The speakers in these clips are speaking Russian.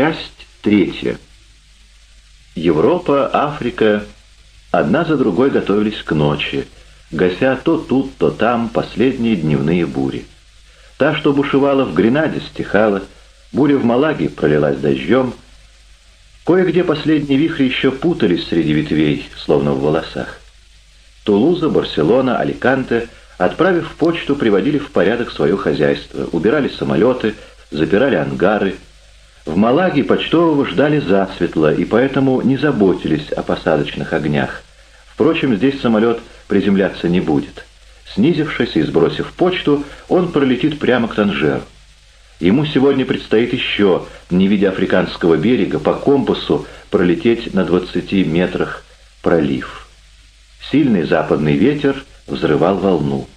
Часть третья. Европа, Африка одна за другой готовились к ночи, гася то тут, то там последние дневные бури. Та, что бушевала в Гренаде, стихала, буря в Малаге пролилась дождем. Кое-где последние вихри еще путались среди ветвей, словно в волосах. Тулуза, Барселона, Аликанте, отправив почту, приводили в порядок свое хозяйство, убирали самолеты, запирали ангары. В Малаге почтового ждали засветло, и поэтому не заботились о посадочных огнях. Впрочем, здесь самолет приземляться не будет. Снизившись и сбросив почту, он пролетит прямо к Танжеру. Ему сегодня предстоит еще, не видя африканского берега, по компасу пролететь на 20 метрах пролив. Сильный западный ветер взрывал волну.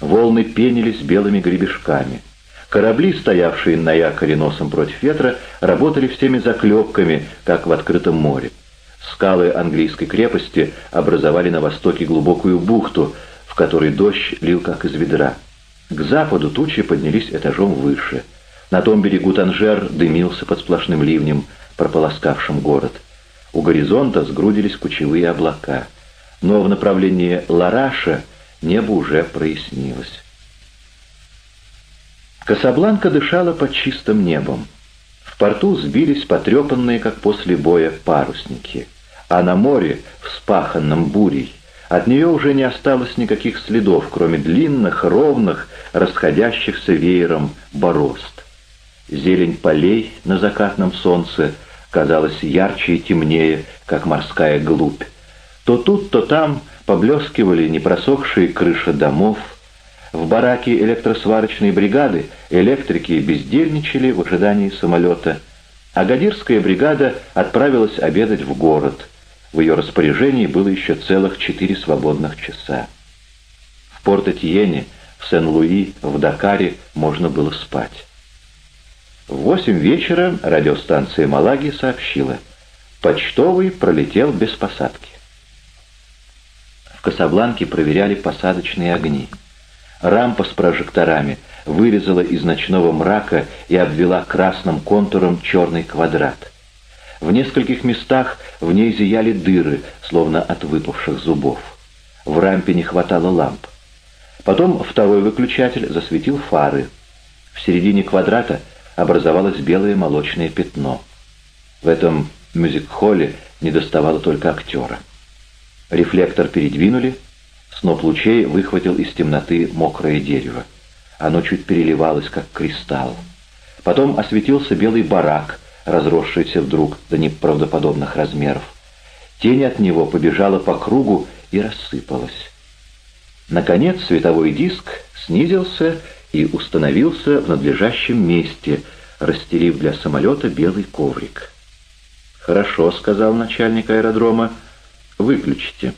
Волны пенились белыми гребешками. Корабли, стоявшие на якоре носом против ветра, работали всеми заклепками, как в открытом море. Скалы английской крепости образовали на востоке глубокую бухту, в которой дождь лил как из ведра. К западу тучи поднялись этажом выше. На том берегу Танжер дымился под сплошным ливнем, прополоскавшим город. У горизонта сгрудились кучевые облака. Но в направлении Лараша небо уже прояснилось. Касабланка дышала под чистым небом. В порту сбились потрепанные, как после боя, парусники. А на море, вспаханном бурей, от нее уже не осталось никаких следов, кроме длинных, ровных, расходящихся веером борозд. Зелень полей на закатном солнце казалась ярче и темнее, как морская глубь. То тут, то там поблескивали непросохшие крыши домов, в бараке электросварочной бригады электрики бездельничали в ожидании самолета, а Гадирская бригада отправилась обедать в город. В ее распоряжении было еще целых четыре свободных часа. В Порт-Этьене, в Сен-Луи, в Дакаре можно было спать. В восемь вечера радиостанция Малаги сообщила, почтовый пролетел без посадки. В Касабланке проверяли посадочные огни. Рампа с прожекторами вырезала из ночного мрака и обвела красным контуром черный квадрат. В нескольких местах в ней зияли дыры, словно от выпавших зубов. В рампе не хватало ламп. Потом второй выключатель засветил фары. В середине квадрата образовалось белое молочное пятно. В этом мюзик-холле недоставало только актера. Рефлектор передвинули, Сноп лучей выхватил из темноты мокрое дерево. Оно чуть переливалось, как кристалл. Потом осветился белый барак, разросшийся вдруг до неправдоподобных размеров. Тень от него побежала по кругу и рассыпалась. Наконец световой диск снизился и установился в надлежащем месте, расстелив для самолета белый коврик. «Хорошо», — сказал начальник аэродрома, — «выключите».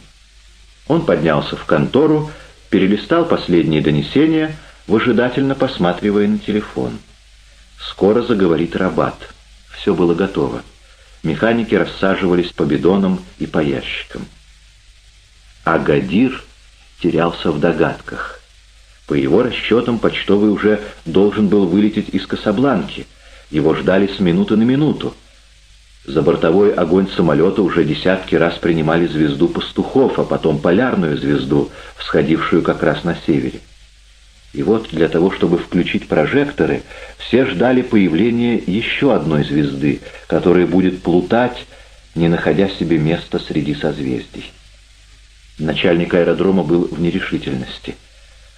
Он поднялся в контору, перелистал последние донесения, выжидательно посматривая на телефон. Скоро заговорит Рабат. Все было готово. Механики рассаживались по бидонам и по ящикам. А Гадир терялся в догадках. По его расчетам, почтовый уже должен был вылететь из Касабланки. Его ждали с минуты на минуту. За бортовой огонь самолета уже десятки раз принимали звезду пастухов, а потом полярную звезду, всходившую как раз на севере. И вот для того, чтобы включить прожекторы, все ждали появления еще одной звезды, которая будет плутать, не находя себе места среди созвездий. Начальник аэродрома был в нерешительности.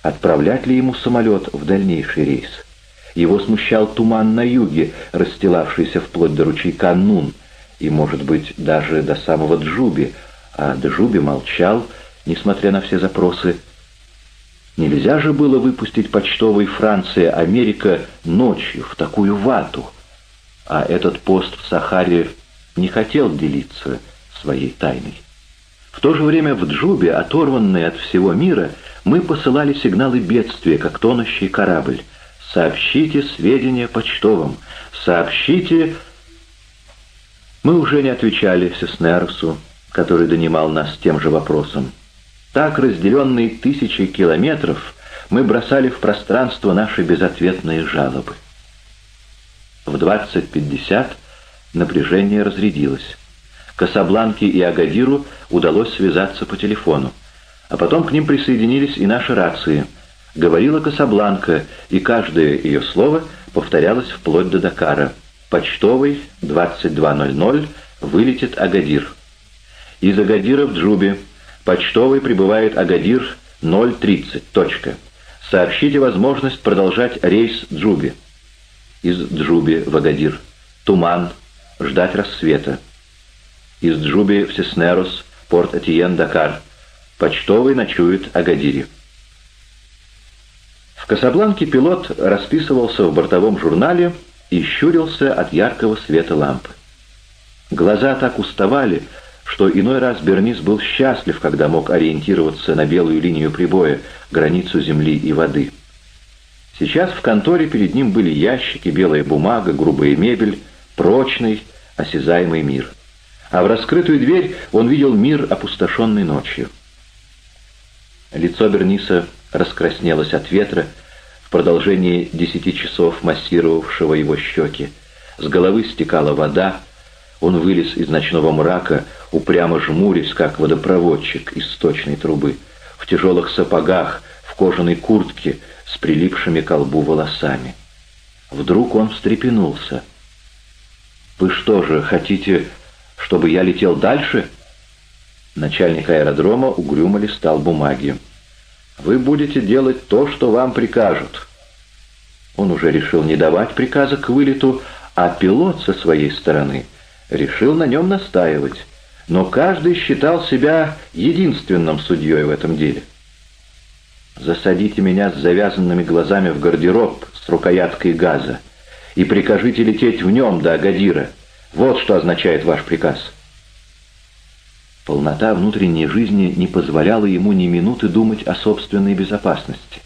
Отправлять ли ему самолет в дальнейший рейс? Его смущал туман на юге, расстилавшийся вплоть до ручейка Нун, и, может быть, даже до самого Джуби, а Джуби молчал, несмотря на все запросы. Нельзя же было выпустить почтовой Франция, Америка ночью в такую вату, а этот пост в Сахаре не хотел делиться своей тайной. В то же время в Джубе, оторванные от всего мира, мы посылали сигналы бедствия, как тонущий корабль. Сообщите сведения почтовым. Сообщите... Мы уже не отвечали Сеснерсу, который донимал нас тем же вопросом. Так, разделенные тысячи километров, мы бросали в пространство наши безответные жалобы. В 20.50 Напряжение разрядилось. Касабланке и Агадиру удалось связаться по телефону. А потом к ним присоединились и наши рации. Говорила Касабланка, и каждое ее слово повторялось вплоть до Дакара. Почтовый, 22.00, вылетит Агадир. Из Агадира в Джубе. Почтовый прибывает Агадир 0.30. Точка. Сообщите возможность продолжать рейс Джуби. Из Джуби в Агадир. Туман. Ждать рассвета. Из Джуби в Сеснерос, порт Этьен, Дакар. Почтовый ночует Агадире. Касабланке пилот расписывался в бортовом журнале и щурился от яркого света лампы. Глаза так уставали, что иной раз Бернис был счастлив, когда мог ориентироваться на белую линию прибоя, границу земли и воды. Сейчас в конторе перед ним были ящики, белая бумага, грубая мебель, прочный, осязаемый мир. А в раскрытую дверь он видел мир, опустошенный ночью. Лицо Берниса раскраснелось от ветра в продолжении десяти часов массировавшего его щеки. С головы стекала вода, он вылез из ночного мрака, упрямо жмурясь, как водопроводчик из сточной трубы, в тяжелых сапогах, в кожаной куртке, с прилипшими к лбу волосами. Вдруг он встрепенулся. «Вы что же, хотите, чтобы я летел дальше?» Начальник аэродрома угрюмо листал бумаги. «Вы будете делать то, что вам прикажут». Он уже решил не давать приказа к вылету, а пилот со своей стороны — решил на нем настаивать, но каждый считал себя единственным судьей в этом деле. «Засадите меня с завязанными глазами в гардероб с рукояткой газа и прикажите лететь в нем до Агадира. Вот что означает ваш приказ». Полнота внутренней жизни не позволяла ему ни минуты думать о собственной безопасности.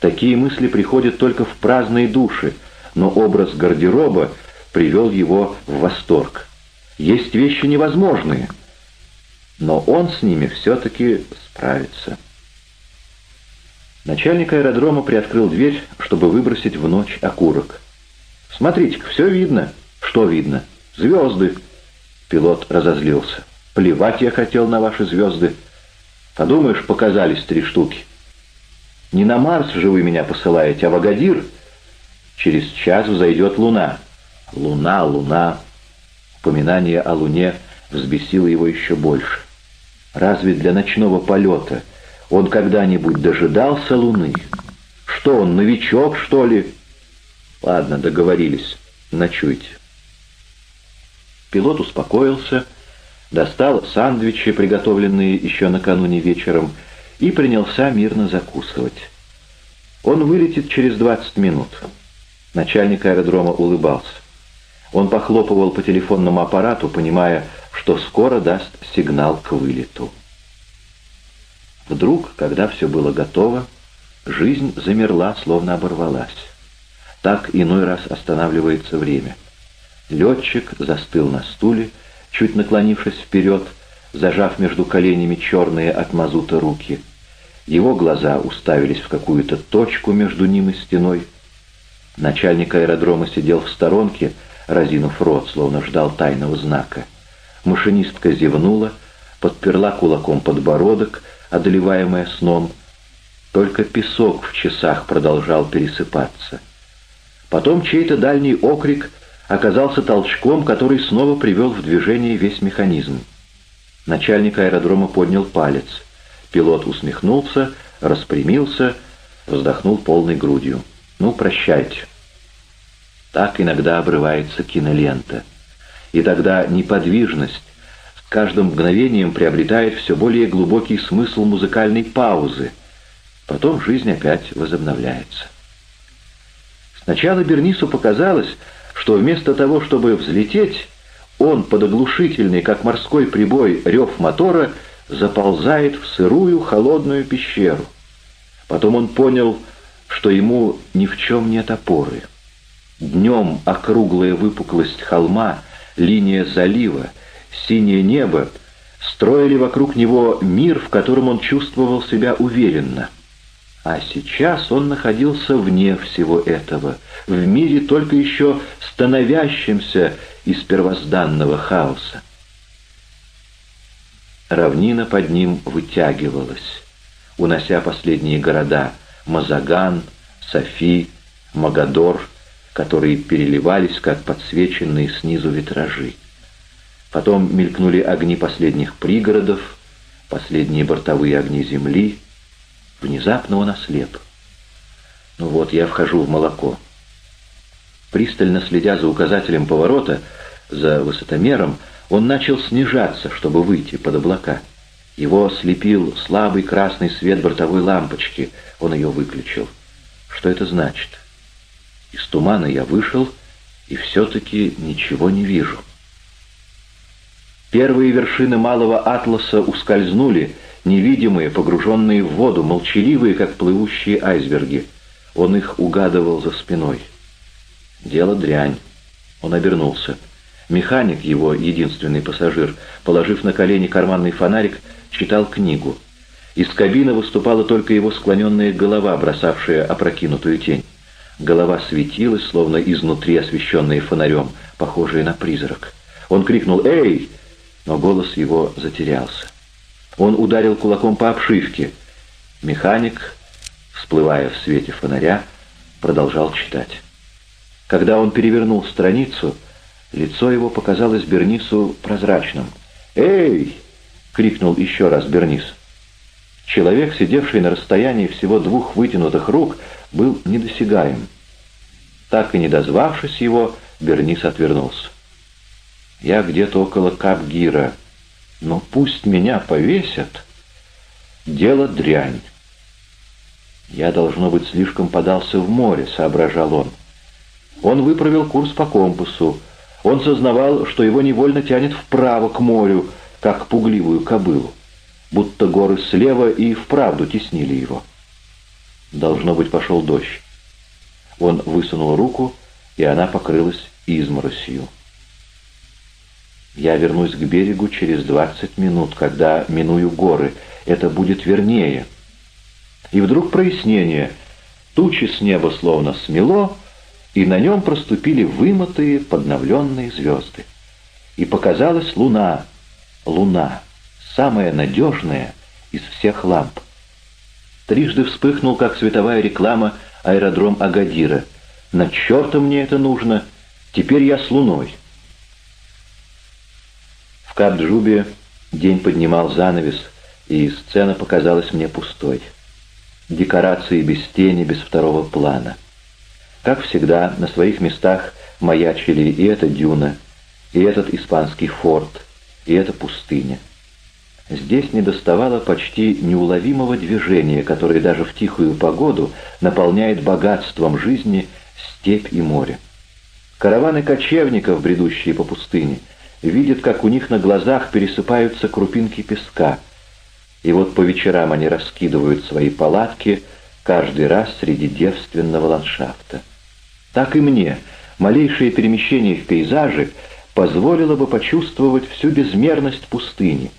Такие мысли приходят только в праздные души, но образ гардероба привел его в восторг. Есть вещи невозможные, но он с ними все-таки справится. Начальник аэродрома приоткрыл дверь, чтобы выбросить в ночь окурок. «Смотрите-ка, все видно». «Что видно?» «Звезды». Пилот разозлился. «Плевать я хотел на ваши звезды. Подумаешь, показались три штуки. Не на Марс же вы меня посылаете, а в Агадир. Через час взойдет луна». «Луна, луна». Упоминание о Луне взбесило его еще больше. Разве для ночного полета он когда-нибудь дожидался Луны? Что он, новичок, что ли? Ладно, договорились. Ночуйте. Пилот успокоился, достал сандвичи, приготовленные еще накануне вечером, и принялся мирно закусывать. Он вылетит через 20 минут. Начальник аэродрома улыбался. Он похлопывал по телефонному аппарату, понимая, что скоро даст сигнал к вылету. Вдруг, когда все было готово, жизнь замерла, словно оборвалась. Так иной раз останавливается время. Летчик застыл на стуле, чуть наклонившись вперед, зажав между коленями черные от мазута руки. Его глаза уставились в какую-то точку между ним и стеной. Начальник аэродрома сидел в сторонке, разинув рот, словно ждал тайного знака. Машинистка зевнула, подперла кулаком подбородок, одолеваемая сном. Только песок в часах продолжал пересыпаться. Потом чей-то дальний окрик оказался толчком, который снова привел в движение весь механизм. Начальник аэродрома поднял палец. Пилот усмехнулся, распрямился, вздохнул полной грудью. «Ну, прощайте». Так иногда обрывается кинолента. И тогда неподвижность с каждым мгновением приобретает все более глубокий смысл музыкальной паузы. Потом жизнь опять возобновляется. Сначала Бернису показалось, что вместо того, чтобы взлететь, он под оглушительный, как морской прибой, рев мотора заползает в сырую холодную пещеру. Потом он понял, что ему ни в чем нет опоры. Днем округлая выпуклость холма, линия залива, синее небо строили вокруг него мир, в котором он чувствовал себя уверенно. А сейчас он находился вне всего этого, в мире только еще становящемся из первозданного хаоса. Равнина под ним вытягивалась, унося последние города — Мазаган, Софи, Магадор, которые переливались, как подсвеченные снизу витражи. Потом мелькнули огни последних пригородов, последние бортовые огни земли — Внезапно он ослеп. Ну вот, я вхожу в молоко. Пристально следя за указателем поворота, за высотомером, он начал снижаться, чтобы выйти под облака. Его слепил слабый красный свет бортовой лампочки. Он ее выключил. Что это значит? Из тумана я вышел, и все-таки ничего не вижу. Первые вершины малого атласа ускользнули, невидимые, погруженные в воду, молчаливые, как плывущие айсберги. Он их угадывал за спиной. Дело дрянь. Он обернулся. Механик, его единственный пассажир, положив на колени карманный фонарик, читал книгу. Из кабины выступала только его склоненная голова, бросавшая опрокинутую тень. Голова светилась, словно изнутри освещенная фонарем, похожая на призрак. Он крикнул «Эй!», но голос его затерялся. Он ударил кулаком по обшивке. Механик, всплывая в свете фонаря, продолжал читать. Когда он перевернул страницу, лицо его показалось Бернису прозрачным. «Эй!» — крикнул еще раз Бернис. Человек, сидевший на расстоянии всего двух вытянутых рук, был недосягаем. Так и не дозвавшись его, Бернис отвернулся. «Я где-то около Капгира», но пусть меня повесят. Дело дрянь. Я, должно быть, слишком подался в море, соображал он. Он выправил курс по компасу. Он сознавал, что его невольно тянет вправо к морю, как пугливую кобылу. Будто горы слева и вправду теснили его. Должно быть, пошел дождь. Он высунул руку, и она покрылась изморосью. Я вернусь к берегу через двадцать минут, когда миную горы. Это будет вернее. И вдруг прояснение. Тучи с неба словно смело, и на нем проступили вымытые, подновленные звезды. И показалась луна, луна, самая надежная из всех ламп. Трижды вспыхнул, как световая реклама, аэродром Агадира. На черта мне это нужно? Теперь я с луной. Кабджубе день поднимал занавес, и сцена показалась мне пустой. Декорации без тени, без второго плана. Как всегда, на своих местах маячили и эта дюна, и этот испанский форт, и эта пустыня. Здесь недоставало почти неуловимого движения, которое даже в тихую погоду наполняет богатством жизни степь и море. Караваны кочевников, бредущие по пустыне, видят, как у них на глазах пересыпаются крупинки песка. И вот по вечерам они раскидывают свои палатки, каждый раз среди девственного ландшафта. Так и мне малейшее перемещение в пейзаже позволило бы почувствовать всю безмерность пустыни,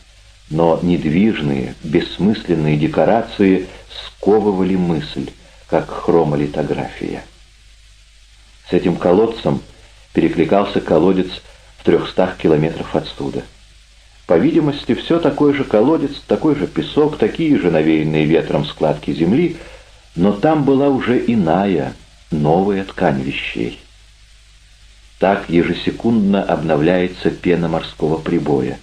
но недвижные, бессмысленные декорации сковывали мысль, как хромолитография. С этим колодцем перекликался колодец в трехстах километров отсюда. По видимости, все такой же колодец, такой же песок, такие же навеянные ветром складки земли, но там была уже иная, новая ткань вещей. Так ежесекундно обновляется пена морского прибоя.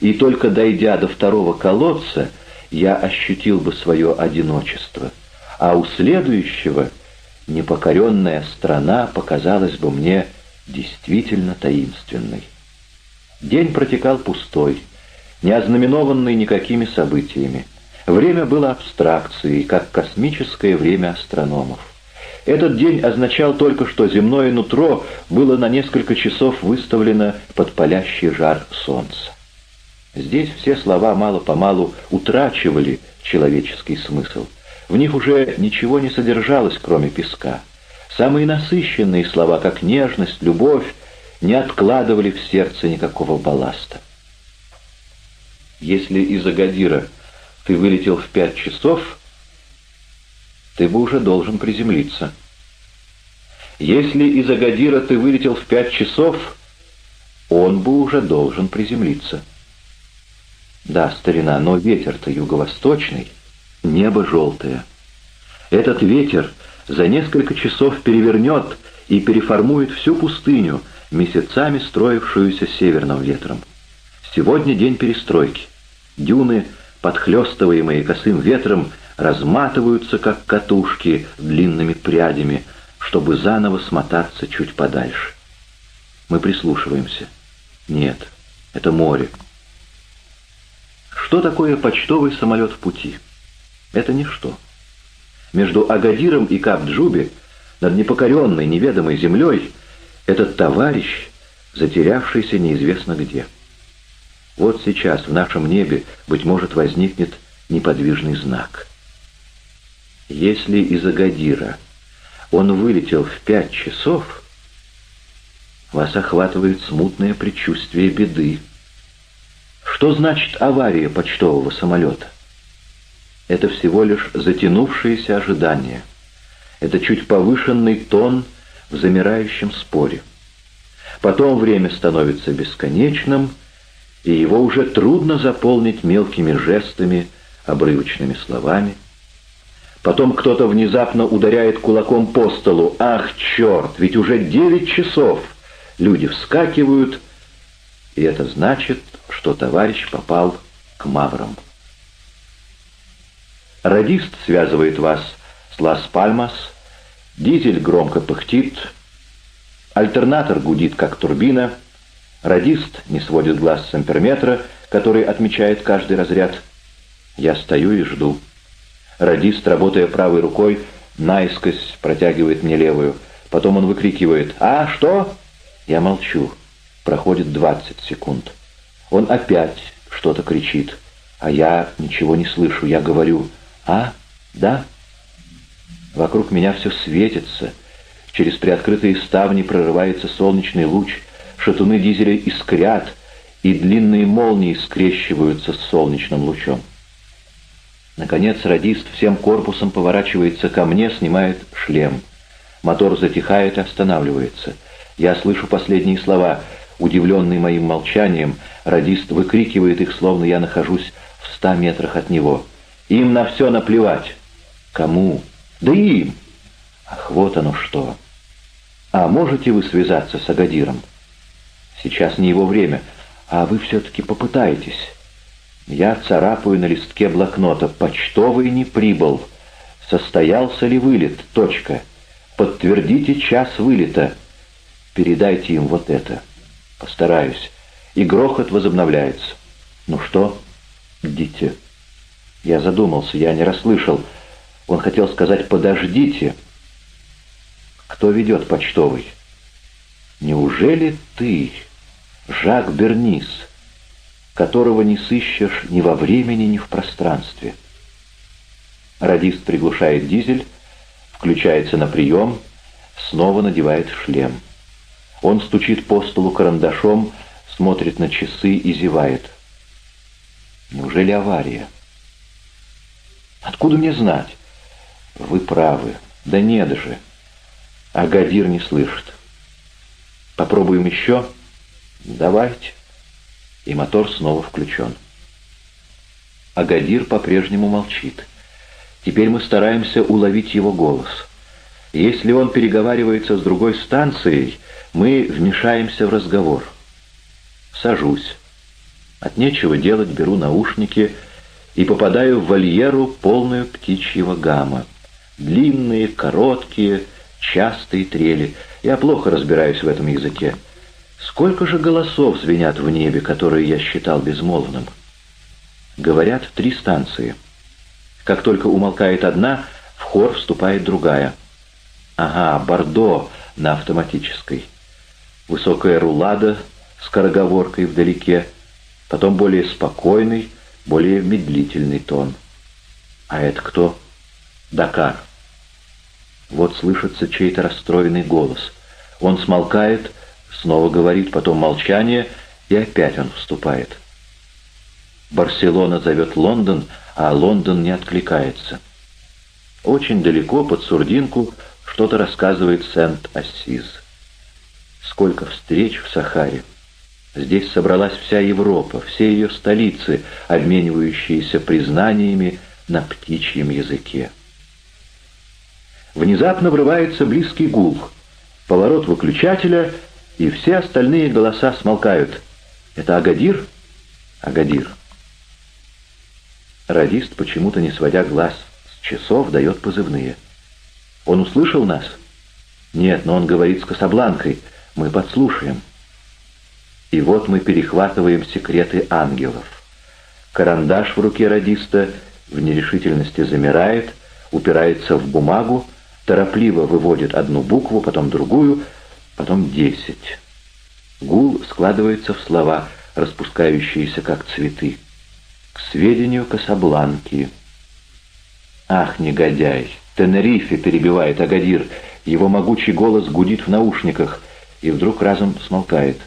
И только дойдя до второго колодца, я ощутил бы свое одиночество, а у следующего непокоренная страна показалась бы мне действительно таинственной. День протекал пустой, не ознаменованный никакими событиями. Время было абстракцией, как космическое время астрономов. Этот день означал только, что земное нутро было на несколько часов выставлено под палящий жар солнца. Здесь все слова мало-помалу утрачивали человеческий смысл. В них уже ничего не содержалось, кроме песка. Самые насыщенные слова, как нежность, любовь, не откладывали в сердце никакого балласта. Если из Агадира ты вылетел в пять часов, ты бы уже должен приземлиться. Если из Агадира ты вылетел в пять часов, он бы уже должен приземлиться. Да, старина, но ветер-то юго-восточный, небо желтое. Этот ветер за несколько часов перевернет и переформует всю пустыню, месяцами строившуюся северным ветром. Сегодня день перестройки. Дюны, подхлестываемые косым ветром, разматываются, как катушки, длинными прядями, чтобы заново смотаться чуть подальше. Мы прислушиваемся. Нет, это море. Что такое почтовый самолет в пути? Это ничто. Между Агадиром и Капджуби, над непокоренной, неведомой землей, этот товарищ, затерявшийся неизвестно где. Вот сейчас в нашем небе, быть может, возникнет неподвижный знак. Если из Агадира он вылетел в пять часов, вас охватывает смутное предчувствие беды. Что значит авария почтового самолета? Это всего лишь затянувшееся ожидание. Это чуть повышенный тон в замирающем споре. Потом время становится бесконечным, и его уже трудно заполнить мелкими жестами, обрывочными словами. Потом кто-то внезапно ударяет кулаком по столу. «Ах, черт! Ведь уже девять часов!» Люди вскакивают, и это значит, что товарищ попал к маврам. Радист связывает вас с Лас-Пальмас, дизель громко пыхтит, альтернатор гудит, как турбина, радист не сводит глаз с амперметра, который отмечает каждый разряд. Я стою и жду. Радист, работая правой рукой, наискось протягивает мне левую. Потом он выкрикивает «А, что?» Я молчу. Проходит 20 секунд. Он опять что-то кричит, а я ничего не слышу. Я говорю «А? Да?» Вокруг меня все светится. Через приоткрытые ставни прорывается солнечный луч. Шатуны дизеля искрят, и длинные молнии скрещиваются с солнечным лучом. Наконец радист всем корпусом поворачивается ко мне, снимает шлем. Мотор затихает и останавливается. Я слышу последние слова. Удивленный моим молчанием, радист выкрикивает их, словно я нахожусь в ста метрах от него. «Им на все наплевать». «Кому?» «Да им!» «Ах, вот оно что!» «А можете вы связаться с Агадиром?» «Сейчас не его время, а вы все-таки попытаетесь». Я царапаю на листке блокнота. «Почтовый не прибыл. Состоялся ли вылет? Точка. Подтвердите час вылета. Передайте им вот это». Постараюсь. И грохот возобновляется. Ну что? Идите. Я задумался, я не расслышал. Он хотел сказать «подождите». Кто ведет почтовый? Неужели ты, Жак Бернис, которого не сыщешь ни во времени, ни в пространстве? Радист приглушает дизель, включается на прием, снова надевает шлем. Он стучит по столу карандашом, смотрит на часы и зевает. Неужели авария? Откуда мне знать? Вы правы. Да нет же. А Гадир не слышит. Попробуем еще? Давайте. И мотор снова включен. Агадир по-прежнему молчит. Теперь мы стараемся уловить его голос. Если он переговаривается с другой станцией, мы вмешаемся в разговор. Сажусь. От нечего делать беру наушники и попадаю в вольеру, полную птичьего гамма. Длинные, короткие, частые трели. Я плохо разбираюсь в этом языке. Сколько же голосов звенят в небе, которые я считал безмолвным? Говорят, три станции. Как только умолкает одна, в хор вступает другая. Ага, Бордо на автоматической высокая рулада с короговоркой вдалеке, потом более спокойный, более медлительный тон. А это кто? Дакар. Вот слышится чей-то расстроенный голос. Он смолкает, снова говорит, потом молчание, и опять он вступает. Барселона зовет Лондон, а Лондон не откликается. Очень далеко, под Сурдинку, что-то рассказывает Сент-Ассиз. Сколько встреч в Сахаре. Здесь собралась вся Европа, все ее столицы, обменивающиеся признаниями на птичьем языке. Внезапно врывается близкий гул. Поворот выключателя, и все остальные голоса смолкают. Это Агадир? Агадир. Радист, почему-то не сводя глаз с часов, дает позывные. Он услышал нас? Нет, но он говорит с Касабланкой. Мы подслушаем. И вот мы перехватываем секреты ангелов. Карандаш в руке радиста в нерешительности замирает, упирается в бумагу, торопливо выводит одну букву, потом другую, потом десять. Гул складывается в слова, распускающиеся как цветы. К сведению Касабланки. «Ах, негодяй! Тенерифе!» — перебивает Агадир. Его могучий голос гудит в наушниках и вдруг разом смолкает.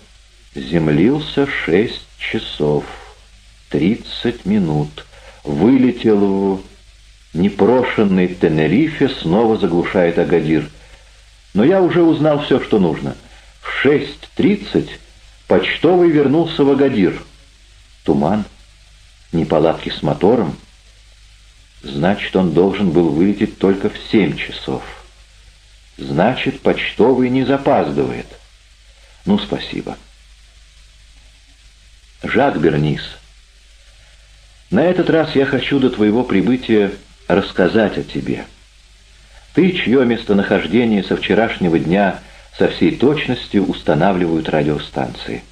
Землился шесть часов, тридцать минут. Вылетел в непрошенный Тенерифе, снова заглушает Агадир. Но я уже узнал все, что нужно. В шесть тридцать почтовый вернулся в Агадир. Туман, неполадки с мотором. Значит, он должен был вылететь только в семь часов. Значит, почтовый не запаздывает. Ну, спасибо. Жак Бернис. На этот раз я хочу до твоего прибытия рассказать о тебе. Ты, чье местонахождение со вчерашнего дня со всей точностью устанавливают радиостанции.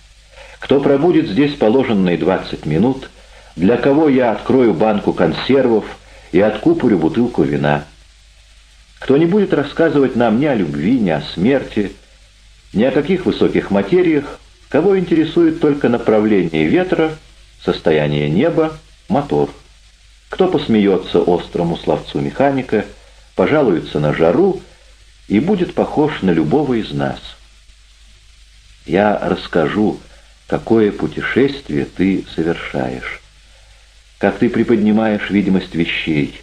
Кто пробудет здесь положенные 20 минут, для кого я открою банку консервов и откупорю бутылку вина. Кто не будет рассказывать нам ни о любви, ни о смерти, ни о каких высоких материях, Кого интересует только направление ветра, состояние неба, мотор. Кто посмеется острому словцу механика, пожалуется на жару и будет похож на любого из нас. Я расскажу, какое путешествие ты совершаешь, как ты приподнимаешь видимость вещей,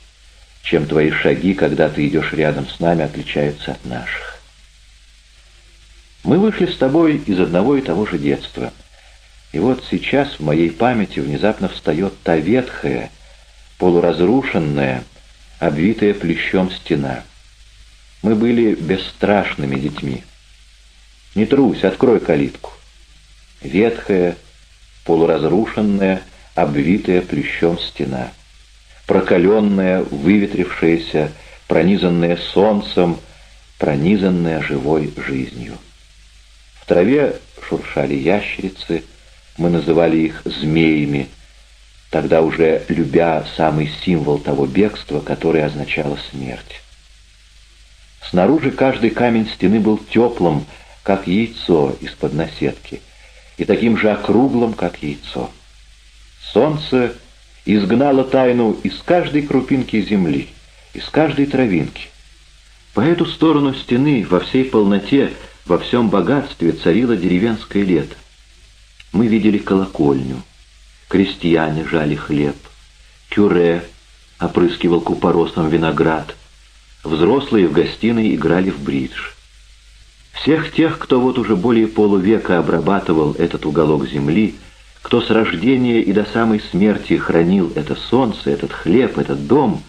чем твои шаги, когда ты идешь рядом с нами, отличаются от наших. Мы вышли с тобой из одного и того же детства. И вот сейчас в моей памяти внезапно встает та ветхая, полуразрушенная, обвитая плещом стена. Мы были бесстрашными детьми. Не трусь, открой калитку. Ветхая, полуразрушенная, обвитая плещом стена. Прокаленная, выветрившаяся, пронизанная солнцем, пронизанная живой жизнью. В траве шуршали ящерицы, мы называли их змеями, тогда уже любя самый символ того бегства, которое означало смерть. Снаружи каждый камень стены был теплым, как яйцо из-под наседки, и таким же округлым, как яйцо. Солнце изгнало тайну из каждой крупинки земли, из каждой травинки. По эту сторону стены во всей полноте во всем богатстве царило деревенское лето. Мы видели колокольню, крестьяне жали хлеб, кюре опрыскивал купоросом виноград, взрослые в гостиной играли в бридж. Всех тех, кто вот уже более полувека обрабатывал этот уголок земли, кто с рождения и до самой смерти хранил это солнце, этот хлеб, этот дом,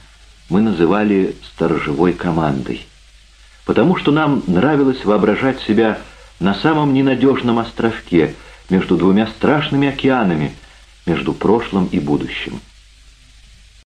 мы называли сторожевой командой потому что нам нравилось воображать себя на самом ненадежном островке между двумя страшными океанами, между прошлым и будущим.